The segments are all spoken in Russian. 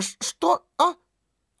Что? А?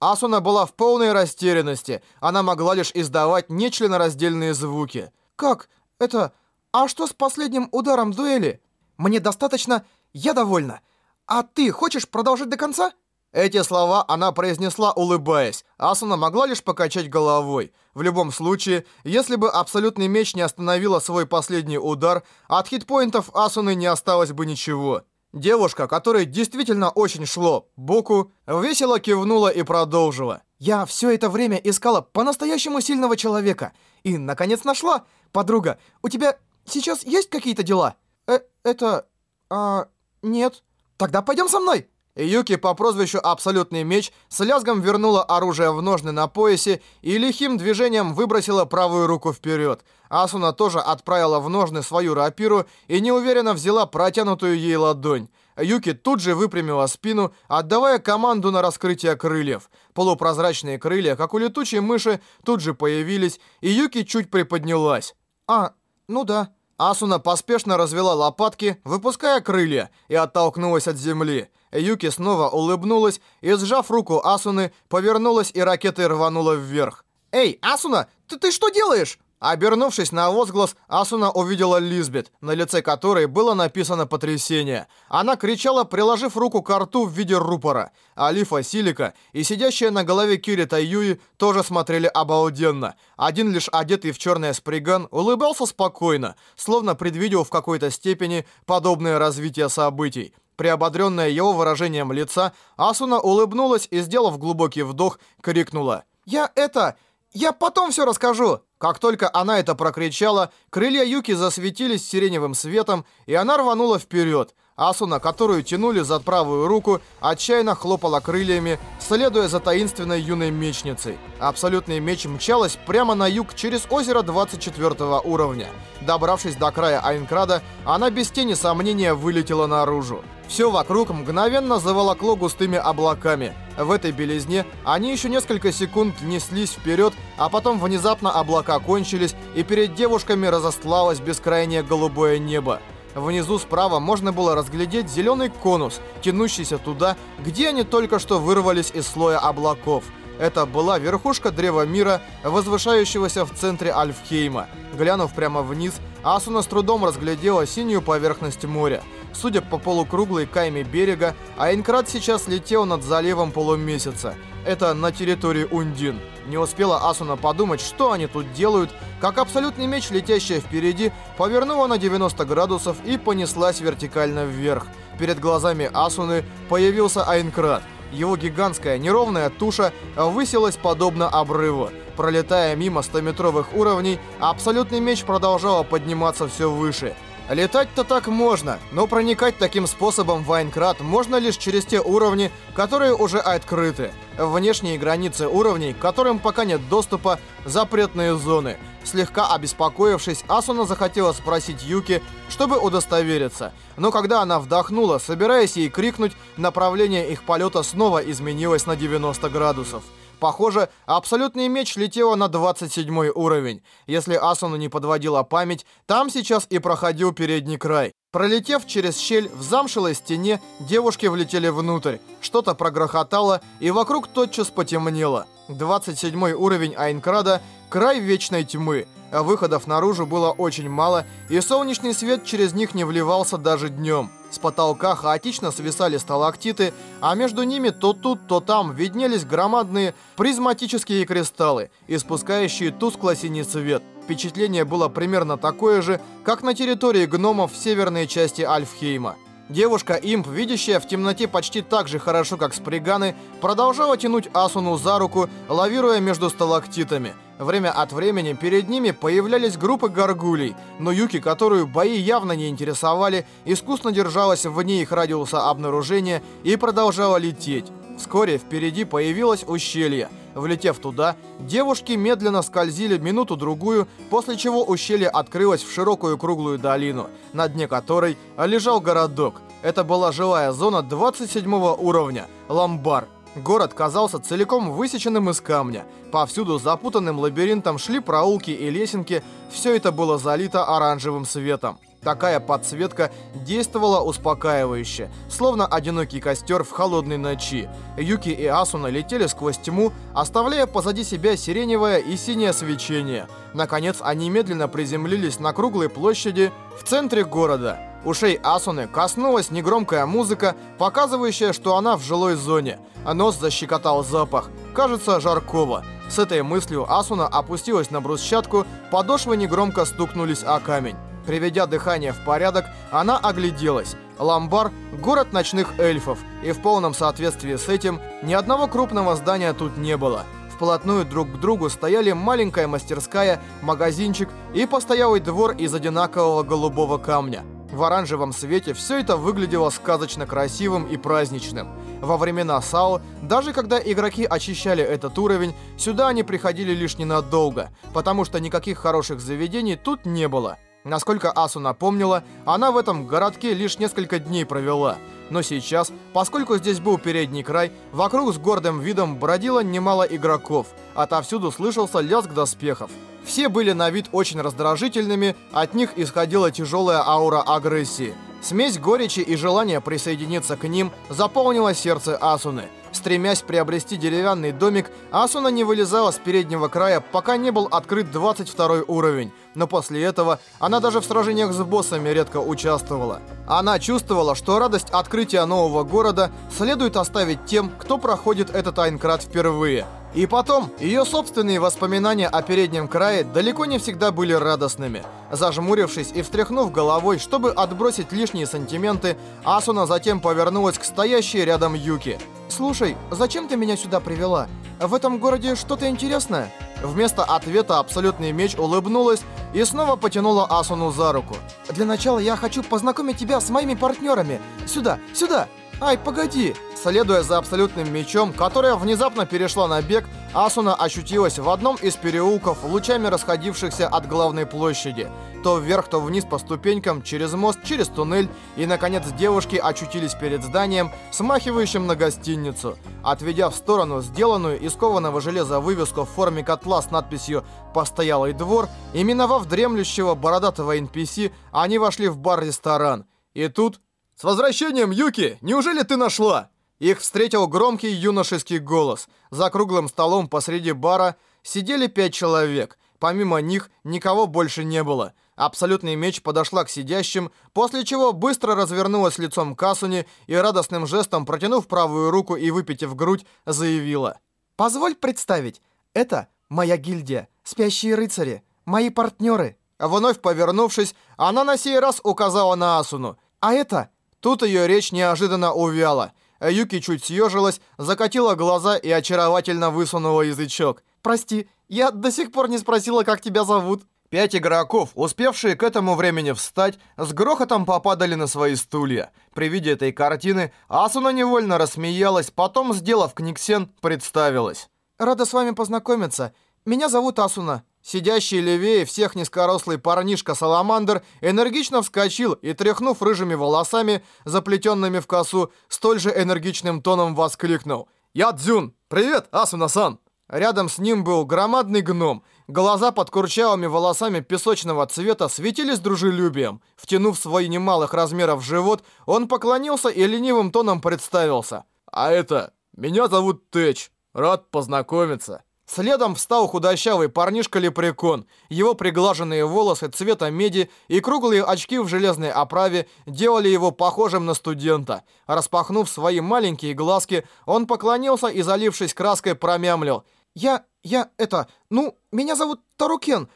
Асуна была в полной растерянности. Она могла лишь издавать нечленораздельные звуки. Как? Это... А что с последним ударом дуэли? Мне достаточно... Я довольна. А ты хочешь продолжить до конца? Эти слова она произнесла, улыбаясь. Асуна могла лишь покачать головой. В любом случае, если бы Абсолютный Меч не остановила свой последний удар, от хитпоинтов Асуны не осталось бы ничего. Девушка, которой действительно очень шло, Боку, весело кивнула и продолжила. «Я все это время искала по-настоящему сильного человека. И, наконец, нашла. Подруга, у тебя сейчас есть какие-то дела?» «Э, это... а... нет. Тогда пойдем со мной!» Юки по прозвищу Абсолютный Меч с лязгом вернула оружие в ножны на поясе и лихим движением выбросила правую руку вперед. Асуна тоже отправила в ножны свою рапиру и неуверенно взяла протянутую ей ладонь. Юки тут же выпрямила спину, отдавая команду на раскрытие крыльев. Полупрозрачные крылья, как у летучей мыши, тут же появились, и Юки чуть приподнялась. «А, ну да». Асуна поспешно развела лопатки, выпуская крылья, и оттолкнулась от земли. Юки снова улыбнулась и, сжав руку Асуны, повернулась и ракетой рванула вверх. «Эй, Асуна, ты, ты что делаешь?» Обернувшись на возглас, Асуна увидела Лизбет, на лице которой было написано «потрясение». Она кричала, приложив руку к рту в виде рупора. Алифа Силика и сидящая на голове Кири Таюи тоже смотрели обалденно. Один лишь одетый в черное сприган улыбался спокойно, словно предвидел в какой-то степени подобное развитие событий. Приободренная его выражением лица, Асуна улыбнулась и, сделав глубокий вдох, крикнула. «Я это... Я потом все расскажу!» Как только она это прокричала, крылья Юки засветились сиреневым светом, и она рванула вперед. Асуна, которую тянули за правую руку, отчаянно хлопала крыльями, следуя за таинственной юной мечницей. Абсолютный меч мчалась прямо на юг через озеро 24 уровня. Добравшись до края Айнкрада, она без тени сомнения вылетела наружу. Все вокруг мгновенно заволокло густыми облаками. В этой белизне они еще несколько секунд неслись вперед, а потом внезапно облака кончились, и перед девушками разостлалось бескрайнее голубое небо. Внизу справа можно было разглядеть зеленый конус, тянущийся туда, где они только что вырвались из слоя облаков. Это была верхушка Древа Мира, возвышающегося в центре Альфхейма. Глянув прямо вниз, Асуна с трудом разглядела синюю поверхность моря. Судя по полукруглой кайме берега, Айнкрат сейчас летел над заливом полумесяца. Это на территории Ундин. Не успела Асуна подумать, что они тут делают, как абсолютный меч, летящая впереди, повернула на 90 градусов и понеслась вертикально вверх. Перед глазами Асуны появился Айнкрат. Его гигантская неровная туша высилась подобно обрыву. Пролетая мимо 100-метровых уровней, абсолютный меч продолжал подниматься все выше. Летать-то так можно, но проникать таким способом в Айнкрат можно лишь через те уровни, которые уже открыты. Внешние границы уровней, которым пока нет доступа, запретные зоны. Слегка обеспокоившись, Асуна захотела спросить Юки, чтобы удостовериться. Но когда она вдохнула, собираясь ей крикнуть, направление их полета снова изменилось на 90 градусов. Похоже, абсолютный меч летела на 27 уровень. Если Асуну не подводила память, там сейчас и проходил передний край. Пролетев через щель в замшелой стене, девушки влетели внутрь. Что-то прогрохотало, и вокруг тотчас потемнело. 27 уровень Айнкрада – край вечной тьмы. А выходов наружу было очень мало, и солнечный свет через них не вливался даже днем. С потолка хаотично свисали сталактиты, а между ними то тут, то там виднелись громадные призматические кристаллы, испускающие тускло-синий цвет. Впечатление было примерно такое же, как на территории гномов в северной части Альфхейма. Девушка-имп, видящая в темноте почти так же хорошо, как сприганы, продолжала тянуть Асуну за руку, лавируя между сталактитами. Время от времени перед ними появлялись группы горгулей, но Юки, которую бои явно не интересовали, искусно держалась вне их радиуса обнаружения и продолжала лететь. Вскоре впереди появилось ущелье. Влетев туда, девушки медленно скользили минуту-другую, после чего ущелье открылось в широкую круглую долину, на дне которой лежал городок. Это была жилая зона 27 уровня, Ламбар. Город казался целиком высеченным из камня. Повсюду запутанным лабиринтом шли проулки и лесенки, все это было залито оранжевым светом. Такая подсветка действовала успокаивающе, словно одинокий костер в холодной ночи. Юки и Асуна летели сквозь тьму, оставляя позади себя сиреневое и синее свечение. Наконец, они медленно приземлились на круглой площади в центре города. Ушей Асуны коснулась негромкая музыка, показывающая, что она в жилой зоне. Нос защекотал запах. Кажется, жаркого. С этой мыслью Асуна опустилась на брусчатку, подошвы негромко стукнулись о камень. Приведя дыхание в порядок, она огляделась. Ламбар – город ночных эльфов, и в полном соответствии с этим ни одного крупного здания тут не было. Вплотную друг к другу стояли маленькая мастерская, магазинчик и постоялый двор из одинакового голубого камня. В оранжевом свете все это выглядело сказочно красивым и праздничным. Во времена САО, даже когда игроки очищали этот уровень, сюда они приходили лишь ненадолго, потому что никаких хороших заведений тут не было. Насколько Асу напомнила, она в этом городке лишь несколько дней провела. Но сейчас, поскольку здесь был передний край, вокруг с гордым видом бродило немало игроков. Отовсюду слышался лязг доспехов. Все были на вид очень раздражительными, от них исходила тяжелая аура агрессии. Смесь горечи и желания присоединиться к ним заполнила сердце Асуны. Стремясь приобрести деревянный домик, Асуна не вылезала с переднего края, пока не был открыт 22 уровень. Но после этого она даже в сражениях с боссами редко участвовала. Она чувствовала, что радость открытия нового города следует оставить тем, кто проходит этот Айнкрат впервые. И потом, ее собственные воспоминания о переднем крае далеко не всегда были радостными. Зажмурившись и встряхнув головой, чтобы отбросить лишние сантименты, Асуна затем повернулась к стоящей рядом Юки. «Слушай, зачем ты меня сюда привела? В этом городе что-то интересное?» Вместо ответа Абсолютный Меч улыбнулась и снова потянула Асуну за руку. «Для начала я хочу познакомить тебя с моими партнерами. Сюда, сюда!» «Ай, погоди!» Следуя за абсолютным мечом, которая внезапно перешла на бег, Асуна ощутилась в одном из переулков, лучами расходившихся от главной площади. То вверх, то вниз по ступенькам, через мост, через туннель, и, наконец, девушки очутились перед зданием, смахивающим на гостиницу. Отведя в сторону сделанную из кованого железа вывеску в форме котла с надписью «Постоялый двор», и миновав дремлющего бородатого NPC, они вошли в бар-ресторан. И тут «С возвращением, Юки! Неужели ты нашла?» Их встретил громкий юношеский голос. За круглым столом посреди бара сидели пять человек. Помимо них никого больше не было. Абсолютный меч подошла к сидящим, после чего быстро развернулась лицом к Асуне и радостным жестом, протянув правую руку и выпитив грудь, заявила. «Позволь представить, это моя гильдия, спящие рыцари, мои партнеры». Вновь повернувшись, она на сей раз указала на Асуну. «А это Тут ее речь неожиданно увяла. Юки чуть съежилась, закатила глаза и очаровательно высунула язычок. «Прости, я до сих пор не спросила, как тебя зовут». Пять игроков, успевшие к этому времени встать, с грохотом попадали на свои стулья. При виде этой картины Асуна невольно рассмеялась, потом, сделав книгсен, представилась. «Рада с вами познакомиться. Меня зовут Асуна». Сидящий левее всех низкорослый парнишка-саламандр энергично вскочил и, тряхнув рыжими волосами, заплетенными в косу, столь же энергичным тоном воскликнул. «Я Дзюн! Привет, Асуна-сан!» Рядом с ним был громадный гном. Глаза под курчавыми волосами песочного цвета светились дружелюбием. Втянув свой немалых размеров живот, он поклонился и ленивым тоном представился. «А это... Меня зовут Тэч. Рад познакомиться». Следом встал худощавый парнишка-лепрекон. Его приглаженные волосы цвета меди и круглые очки в железной оправе делали его похожим на студента. Распахнув свои маленькие глазки, он поклонился и, залившись краской, промямлил. «Я... я... это... ну, меня зовут Тарукен.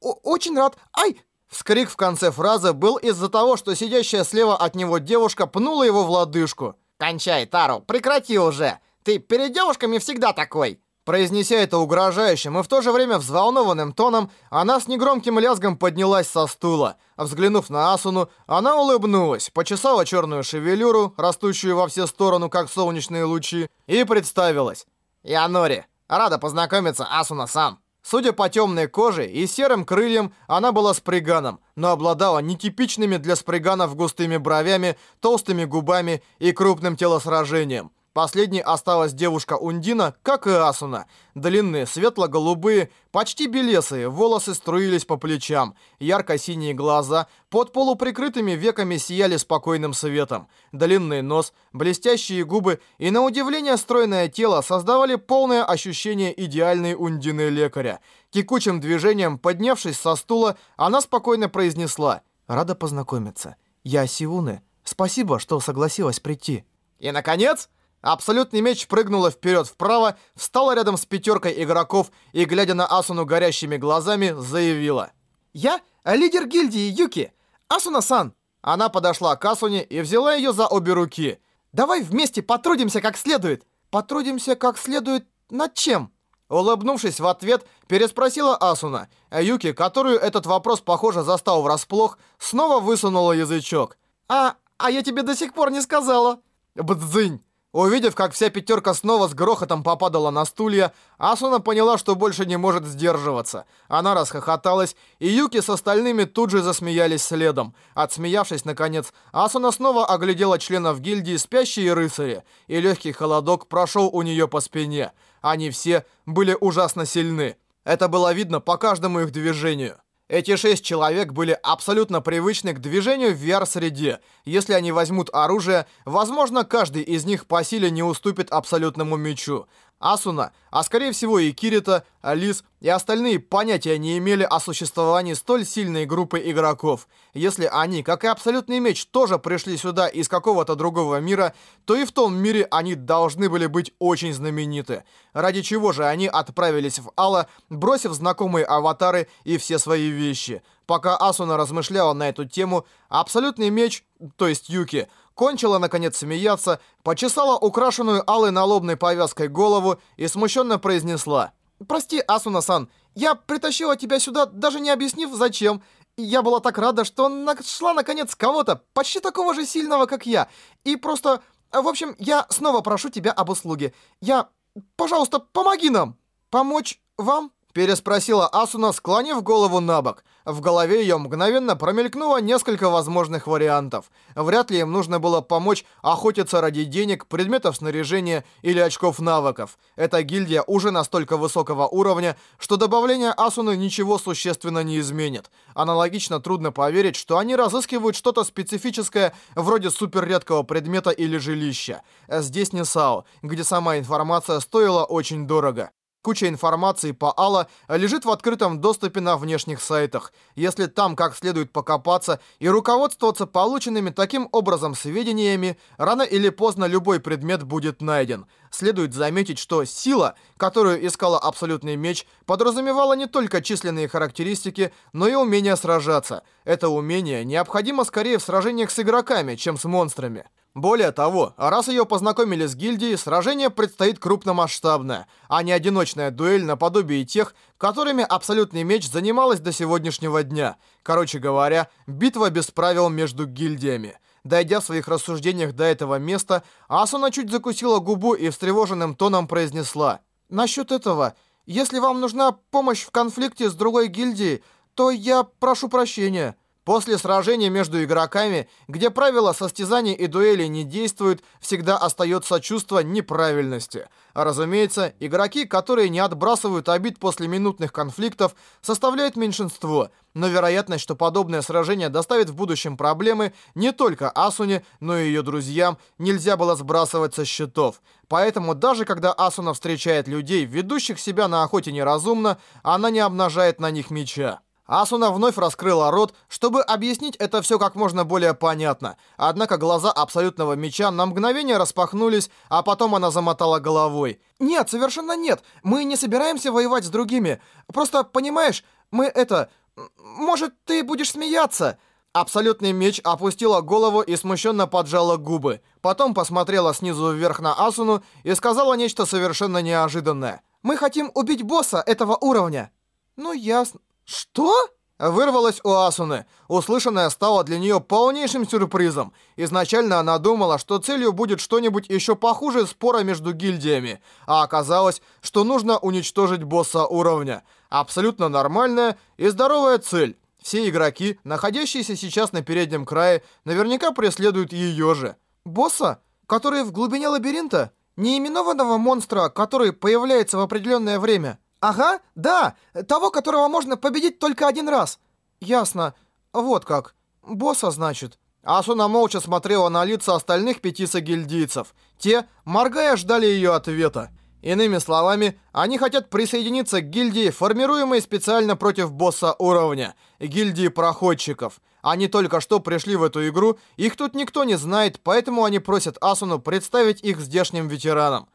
Очень рад... Ай!» Вскрик в конце фразы был из-за того, что сидящая слева от него девушка пнула его в лодыжку. «Кончай, Тару, прекрати уже! Ты перед девушками всегда такой!» Произнеся это угрожающим и в то же время взволнованным тоном, она с негромким лязгом поднялась со стула. Взглянув на Асуну, она улыбнулась, почесала черную шевелюру, растущую во все стороны, как солнечные лучи, и представилась. «Я Нори. Рада познакомиться, Асуна-сан». Судя по темной коже и серым крыльям, она была сприганом, но обладала нетипичными для сприганов густыми бровями, толстыми губами и крупным телосражением. Последней осталась девушка Ундина, как и Асуна. Длинные, светло-голубые, почти белесые, волосы струились по плечам, ярко-синие глаза под полуприкрытыми веками сияли спокойным светом. Длинный нос, блестящие губы и, на удивление, стройное тело создавали полное ощущение идеальной Ундины лекаря. Текучим движением, поднявшись со стула, она спокойно произнесла «Рада познакомиться. Я Сиуны. Спасибо, что согласилась прийти». И, наконец... Абсолютный меч прыгнула вперед-вправо, встала рядом с пятеркой игроков и, глядя на Асуну горящими глазами, заявила. «Я лидер гильдии Юки, Асуна-сан!» Она подошла к Асуне и взяла ее за обе руки. «Давай вместе потрудимся как следует!» «Потрудимся как следует над чем?» Улыбнувшись в ответ, переспросила Асуна. А Юки, которую этот вопрос, похоже, застал врасплох, снова высунула язычок. «А, а я тебе до сих пор не сказала!» «Бдзынь!» Увидев, как вся пятерка снова с грохотом попадала на стулья, Асуна поняла, что больше не может сдерживаться. Она расхохоталась, и Юки с остальными тут же засмеялись следом. Отсмеявшись, наконец, Асуна снова оглядела членов гильдии «Спящие рыцари», и легкий холодок прошел у нее по спине. Они все были ужасно сильны. Это было видно по каждому их движению. Эти шесть человек были абсолютно привычны к движению в VR-среде. Если они возьмут оружие, возможно, каждый из них по силе не уступит абсолютному мечу. Асуна, а скорее всего и Кирита, Алис и остальные понятия не имели о существовании столь сильной группы игроков. Если они, как и Абсолютный Меч, тоже пришли сюда из какого-то другого мира, то и в том мире они должны были быть очень знамениты. Ради чего же они отправились в Алла, бросив знакомые аватары и все свои вещи. Пока Асуна размышляла на эту тему, Абсолютный Меч, то есть Юки, кончила, наконец, смеяться, почесала украшенную алой налобной повязкой голову и смущенно произнесла. «Прости, Асуна-сан, я притащила тебя сюда, даже не объяснив, зачем. Я была так рада, что нашла, наконец, кого-то, почти такого же сильного, как я. И просто... В общем, я снова прошу тебя об услуге. Я... Пожалуйста, помоги нам!» «Помочь вам?» Переспросила Асуна, склонив голову на бок. В голове ее мгновенно промелькнуло несколько возможных вариантов. Вряд ли им нужно было помочь охотиться ради денег, предметов снаряжения или очков навыков. Эта гильдия уже настолько высокого уровня, что добавление Асуны ничего существенно не изменит. Аналогично трудно поверить, что они разыскивают что-то специфическое, вроде суперредкого предмета или жилища. Здесь не САО, где сама информация стоила очень дорого. Куча информации по Алла лежит в открытом доступе на внешних сайтах. Если там как следует покопаться и руководствоваться полученными таким образом сведениями, рано или поздно любой предмет будет найден. Следует заметить, что сила, которую искала Абсолютный Меч, подразумевала не только численные характеристики, но и умение сражаться. Это умение необходимо скорее в сражениях с игроками, чем с монстрами. Более того, раз ее познакомили с гильдией, сражение предстоит крупномасштабное, а не одиночная дуэль наподобие тех, которыми Абсолютный Меч занималась до сегодняшнего дня. Короче говоря, битва без правил между гильдиями. Дойдя в своих рассуждениях до этого места, Асуна чуть закусила губу и встревоженным тоном произнесла. «Насчет этого, если вам нужна помощь в конфликте с другой гильдией, то я прошу прощения». После сражения между игроками, где правила состязаний и дуэли не действуют, всегда остается чувство неправильности. А разумеется, игроки, которые не отбрасывают обид после минутных конфликтов, составляют меньшинство. Но вероятность, что подобное сражение доставит в будущем проблемы не только Асуне, но и ее друзьям, нельзя было сбрасывать со счетов. Поэтому даже когда Асуна встречает людей, ведущих себя на охоте неразумно, она не обнажает на них меча. Асуна вновь раскрыла рот, чтобы объяснить это все как можно более понятно. Однако глаза Абсолютного Меча на мгновение распахнулись, а потом она замотала головой. «Нет, совершенно нет. Мы не собираемся воевать с другими. Просто, понимаешь, мы это... Может, ты будешь смеяться?» Абсолютный меч опустила голову и смущенно поджала губы. Потом посмотрела снизу вверх на Асуну и сказала нечто совершенно неожиданное. «Мы хотим убить босса этого уровня». «Ну, ясно. «Что?» Вырвалась у Асуны. Услышанное стало для нее полнейшим сюрпризом. Изначально она думала, что целью будет что-нибудь еще похуже спора между гильдиями, а оказалось, что нужно уничтожить босса уровня. Абсолютно нормальная и здоровая цель. Все игроки, находящиеся сейчас на переднем крае, наверняка преследуют ее же. «Босса? Который в глубине лабиринта?» Неименованного монстра, который появляется в определенное время. Ага, да, того, которого можно победить только один раз. Ясно. Вот как. Босса, значит. Асуна молча смотрела на лица остальных пяти сагильдийцев. Те, моргая, ждали ее ответа. Иными словами, они хотят присоединиться к гильдии, формируемой специально против босса уровня, гильдии проходчиков. Они только что пришли в эту игру, их тут никто не знает, поэтому они просят Асуну представить их здешним ветеранам.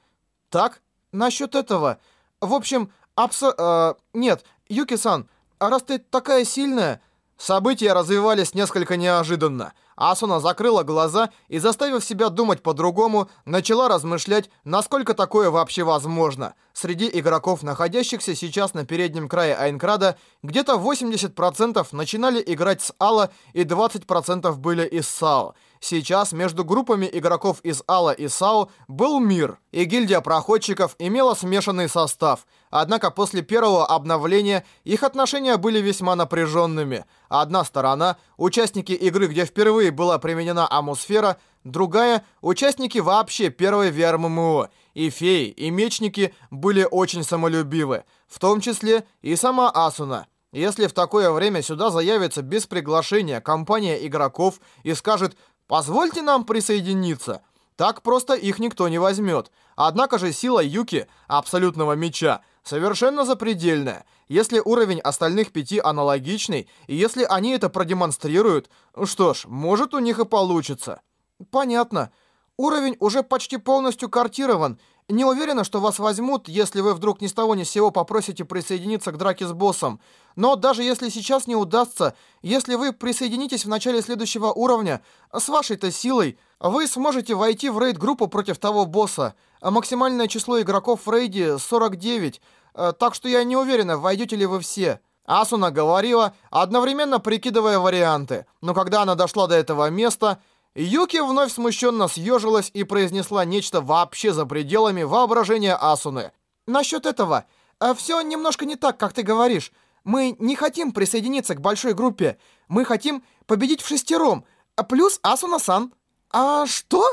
Так? Насчет этого. В общем, абсо... Э, нет, Юки-сан, а раз ты такая сильная... События развивались несколько неожиданно. Асуна закрыла глаза и, заставив себя думать по-другому, начала размышлять, насколько такое вообще возможно. Среди игроков, находящихся сейчас на переднем крае Айнкрада, где-то 80% начинали играть с Алла и 20% были из САО. Сейчас между группами игроков из Алла и САО был мир, и гильдия проходчиков имела смешанный состав. Однако после первого обновления их отношения были весьма напряженными. Одна сторона – участники игры, где впервые была применена амусфера, другая – участники вообще первой VR-MMO. И феи, и мечники были очень самолюбивы, в том числе и сама Асуна. Если в такое время сюда заявится без приглашения компания игроков и скажет Позвольте нам присоединиться. Так просто их никто не возьмет. Однако же сила Юки, абсолютного меча, совершенно запредельная. Если уровень остальных пяти аналогичный, и если они это продемонстрируют, что ж, может у них и получится. Понятно. Уровень уже почти полностью картирован, не уверена, что вас возьмут, если вы вдруг ни с того ни с сего попросите присоединиться к драке с боссом. Но даже если сейчас не удастся, если вы присоединитесь в начале следующего уровня, с вашей-то силой, вы сможете войти в рейд-группу против того босса. Максимальное число игроков в рейде 49, э, так что я не уверена, войдете ли вы все. Асуна говорила, одновременно прикидывая варианты. Но когда она дошла до этого места... Юки вновь смущенно съежилась и произнесла нечто вообще за пределами воображения Асуны. «Насчет этого, э, все немножко не так, как ты говоришь. Мы не хотим присоединиться к большой группе. Мы хотим победить в шестером, плюс Асуна-сан». «А что?»